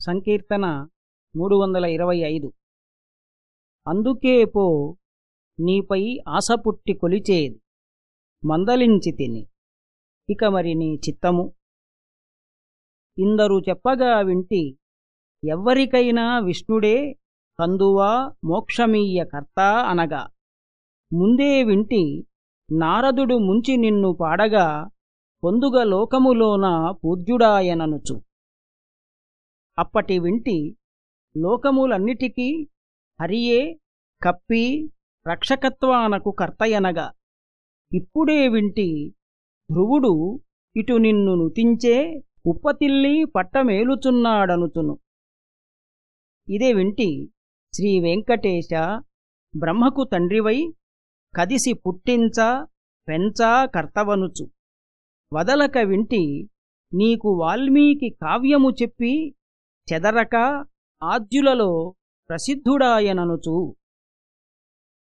సంకీర్తన మూడు వందల ఇరవై ఐదు. అందుకే పో నీపై ఆశ పుట్టి కొలిచేది మందలించి తిని. ఇక మరి నీ చిత్తము? ఇందరు చెప్పగా వింటి ఎవ్వరికైనా విష్ణుడే కందువా మోక్షమీయ కర్త అనగా. ముందే వింటి నారదుడు ముంచి నిన్ను పాడగా పొందుగ లోకములోన పూజ్యుడాయననుచు. అప్పటి వింటి లోకములన్నిటికీ హరియే కప్పి రక్షకత్వానకు కర్తయనగా. ఇప్పుడే వింటి ధ్రువుడు ఇటు నిన్ను నుతించే ఉప్పతిల్లి పట్టమేలుచున్నాడనుచును. ఇదే వింటి శ్రీ వెంకటేశ బ్రహ్మకు తండ్రివై కదిసి పుట్టించ పెంచా కర్తవనుచు. వదలక వింటి నీకు వాల్మీకి కావ్యము చెప్పి చెదరక ఆద్యులలో ప్రసిద్ధుడాయననుచు.